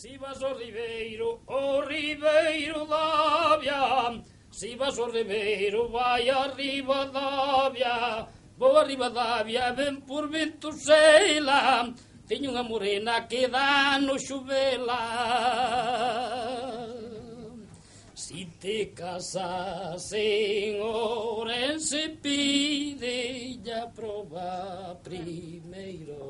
Si vas ao ribeiro, o ribeiro da via, Si vas ao ribeiro, vai arriba Davia Vou arriba da via, ven por vento seila, Teño unha morena que dá no xubela. Si te casas en Orense, pide ya proba primeiro.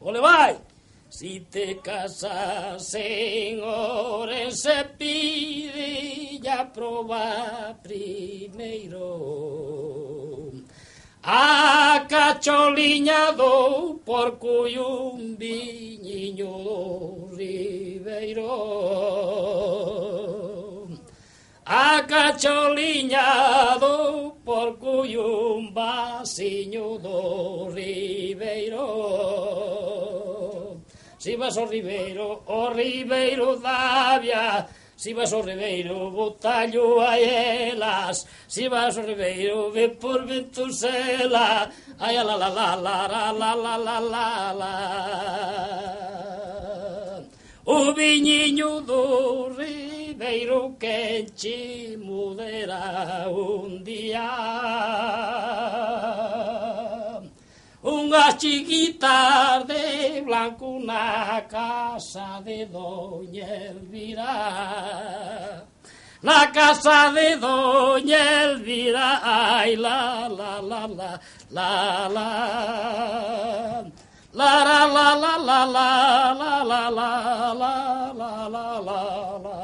Ole, vai! Si te casas señor se pide ya proba primero. A cacholiñado por cuyo un viñiño ribeiro. A por cuyo un vasiño ribeiro. Si vas ao ribeiro, o ribeiro da Si vas ao ribeiro, botallo a elas. Si vas ao ribeiro, ve por ventusela. Ai, la, la, la, la, la, la, la, la, la, la. O viñiño do ribeiro que enchi mudera un día. Unhas chiquitas de blanco na casa de Doña Elvira Na casa de Doña Elvira Ai, la, la, la, la, la, la La, la, la, la, la, la, la, la, la, la, la, la, la